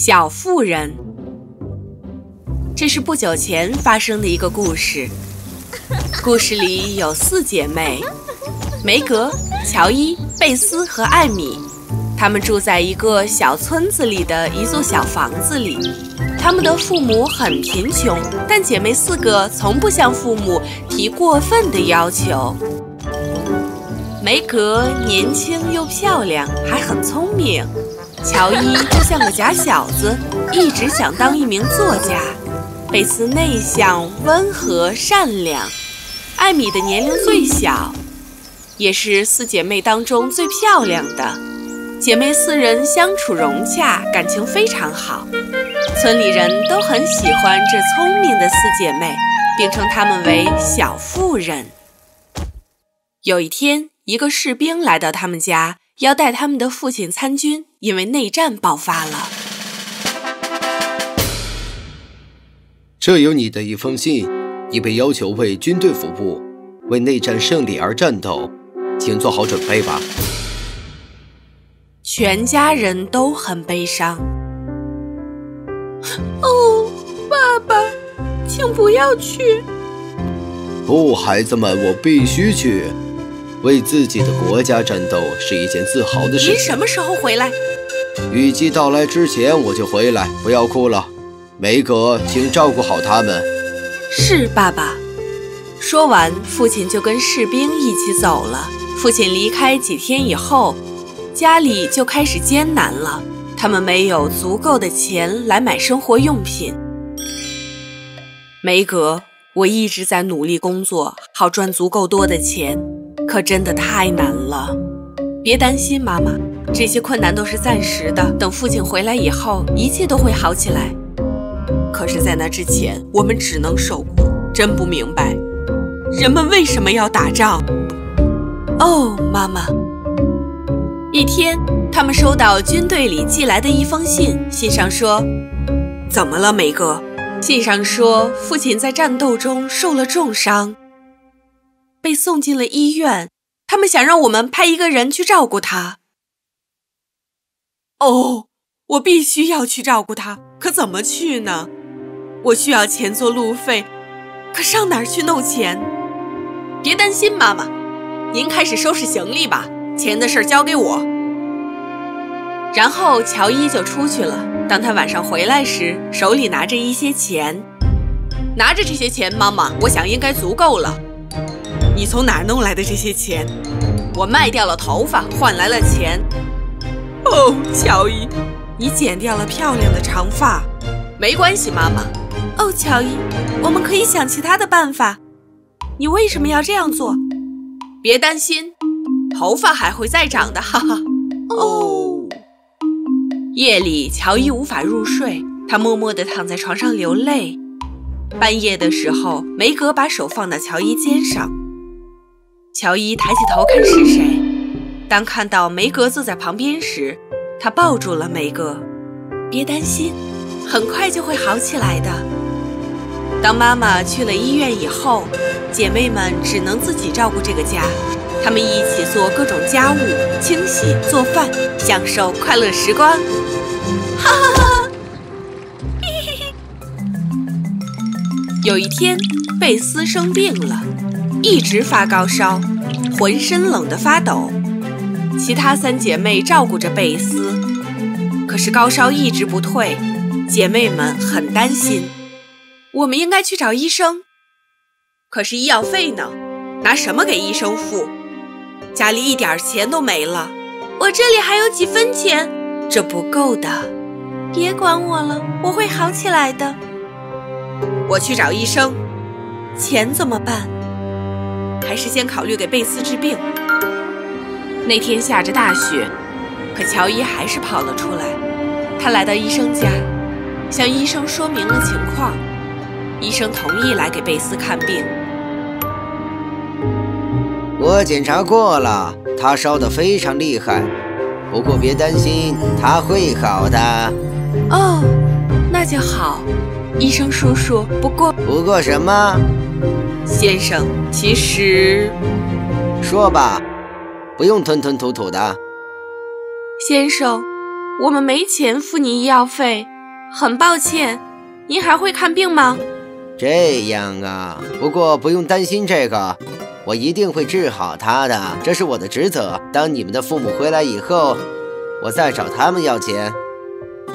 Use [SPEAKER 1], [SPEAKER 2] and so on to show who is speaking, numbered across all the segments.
[SPEAKER 1] 小妇人，这是不久前发生的一个故事。故事里有四姐妹：梅格、乔伊、贝斯和艾米。她们住在一个小村子里的一座小房子里。她们的父母很贫穷，但姐妹四个从不向父母提过分的要求。梅格年轻又漂亮，还很聪明。乔伊就像个假小子，一直想当一名作家。贝斯内向、温和、善良。艾米的年龄最小，也是四姐妹当中最漂亮的。姐妹四人相处融洽，感情非常好。村里人都很喜欢这聪明的四姐妹，并称她们为小妇人。有一天，一个士兵来到他们家。要带他们的父亲参军，因为内战爆发了。
[SPEAKER 2] 这有你的一封信，你被要求为军队服务，为内战胜利而战斗，请做好准备吧。
[SPEAKER 1] 全家人都很悲伤。哦，爸爸，请不要去。
[SPEAKER 2] 不，孩子们，我必须去。为自己的国家战斗是一件自豪的事。
[SPEAKER 1] 您什么时候回来？
[SPEAKER 2] 雨季到来之前我就回来。不要哭了，梅格，请照顾好他们。
[SPEAKER 1] 是，爸爸。说完，父亲就跟士兵一起走了。父亲离开几天以后，家里就开始艰难了。他们没有足够的钱来买生活用品。梅格，我一直在努力工作，好赚足够多的钱。可真的太难了，别担心，妈妈，这些困难都是暂时的。等父亲回来以后，一切都会好起来。可是，在那之前，我们只能受苦。真不明白，人们为什么要打仗？哦，妈妈。一天，他们收到军队里寄来的一封信，信上说：“怎么了，梅哥？”信上说，父亲在战斗中受了重伤。被送进了医院，他们想让我们派一个人去照顾他。哦，我必须要去照顾他，可怎么去呢？我需要钱做路费，可上哪儿去弄钱？别担心，妈妈，您开始收拾行李吧，钱的事儿交给我。然后乔伊就出去了。当他晚上回来时，手里拿着一些钱，拿着这些钱，妈妈，我想应该足够了。你从哪儿弄来的这些钱？我卖掉了头发，换来了钱。哦，乔伊，你剪掉了漂亮的长发。没关系，妈妈。哦，乔伊，我们可以想其他的办法。你为什么要这样做？别担心，头发还会再长的，哈哈。哦。夜里，乔伊无法入睡，他默默地躺在床上流泪。半夜的时候，梅格把手放到乔伊肩上。乔伊抬起头看是谁，当看到梅格坐在旁边时，他抱住了梅格。别担心，很快就会好起来的。当妈妈去了医院以后，姐妹们只能自己照顾这个家。她们一起做各种家务，清洗、做饭，享受快乐时光。哈哈哈哈！有一天，贝斯生病了。一直发高烧，浑身冷得发抖。其他三姐妹照顾着贝斯，可是高烧一直不退，姐妹们很担心。我们应该去找医生，可是医药费呢？拿什么给医生付？家里一点钱都没了。我这里还有几分钱，这不够的。别管我了，我会好起来的。我去找医生，钱怎么办？还是先考虑给贝斯治病。那天下着大雪，可乔伊还是跑了出来。他来到医生家，向医生说明了情况。医生同意来给贝斯看病。
[SPEAKER 3] 我检查过了，他烧得非常厉害，不过别担心，他会好的。
[SPEAKER 1] 哦，那就好，医生叔叔。不过，
[SPEAKER 3] 不过什么？
[SPEAKER 1] 先生，其实，
[SPEAKER 3] 说吧，不用吞吞吐吐的。
[SPEAKER 1] 先生，我们没钱付您医药费，很抱歉。您还会看病吗？
[SPEAKER 3] 这样啊，不过不用担心这个，我一定会治好他的，这是我的职责。当你们的父母回来以后，我再找他们要钱。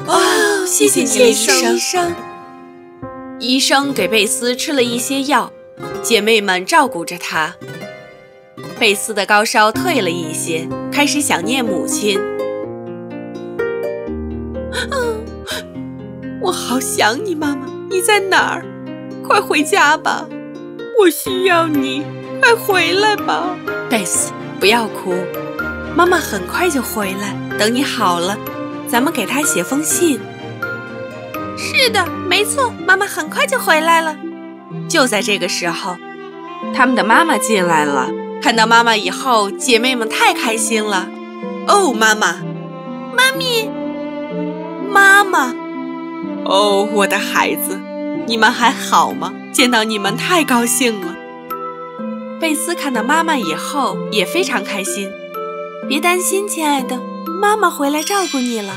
[SPEAKER 1] 哦，谢谢医生。医生给贝斯吃了一些药，姐妹们照顾着她。贝斯的高烧退了一些，开始想念母亲。啊我好想你，妈妈，你在哪儿？快回家吧，我需要你，快回来吧。贝斯，不要哭，妈妈很快就回来。等你好了，咱们给她写封信。是的，没错，妈妈很快就回来了。就在这个时候，他们的妈妈进来了。看到妈妈以后，姐妹们太开心了。哦，妈妈，妈咪，妈妈，哦，我的孩子，你们还好吗？见到你们太高兴了。贝斯看到妈妈以后也非常开心。别担心，亲爱的，妈妈回来照顾你了。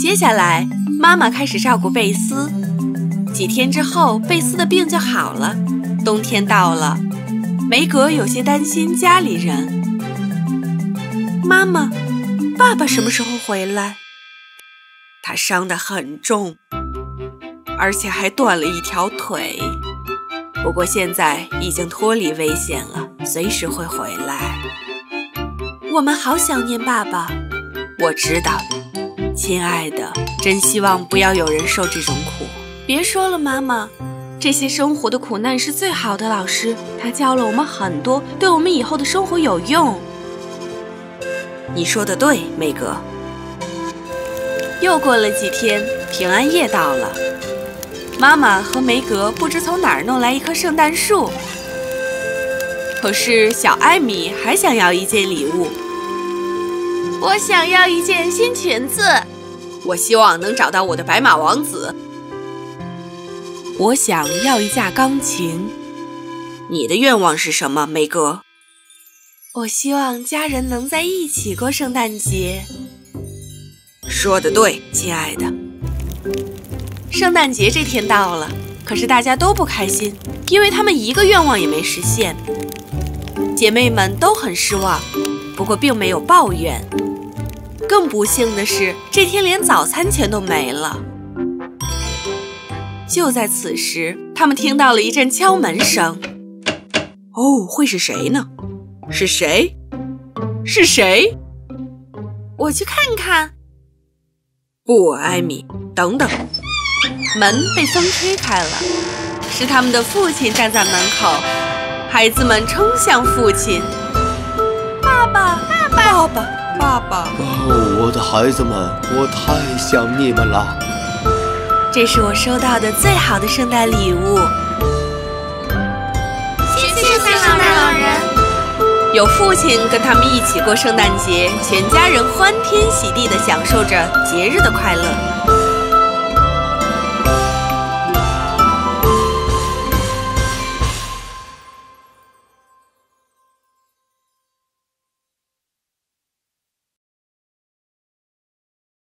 [SPEAKER 1] 接下来。妈妈开始照顾贝斯，几天之后，贝斯的病就好了。冬天到了，梅格有些担心家里人。妈妈，爸爸什么时候回来？他伤得很重，而且还断了一条腿。不过现在已经脱离危险了，随时会回来。我们好想念爸爸。我知道。亲爱的，真希望不要有人受这种苦。别说了，妈妈，这些生活的苦难是最好的老师，他教了我们很多，对我们以后的生活有用。你说的对，梅格。又过了几天，平安夜到了，妈妈和梅格不知从哪儿弄来一棵圣诞树，可是小艾米还想要一件礼物。我想要一件新裙子。我希望能找到我的白马王子。我想要一架钢琴。你的愿望是什么，梅格？我希望家人能在一起过圣诞节。说的对，亲爱的。圣诞节这天到了，可是大家都不开心，因为他们一个愿望也没实现。姐妹们都很失望，不过并没有抱怨。更不幸的是，这天连早餐钱都没了。就在此时，他们听到了一阵敲门声。哦，会是谁呢？是谁？是谁？我去看看。不，艾米，等等。门被风吹开了，是他们的父亲站在门口。孩子们冲向父亲。爸爸，爸爸，爸爸。爸爸，
[SPEAKER 2] 哦，我的孩子们，我太想你们了。
[SPEAKER 1] 这是我收到的最好的圣诞礼物。
[SPEAKER 4] 谢谢圣诞老人。
[SPEAKER 1] 有父亲跟他们一起过圣诞节，全家人欢天喜地地享受着节日的快乐。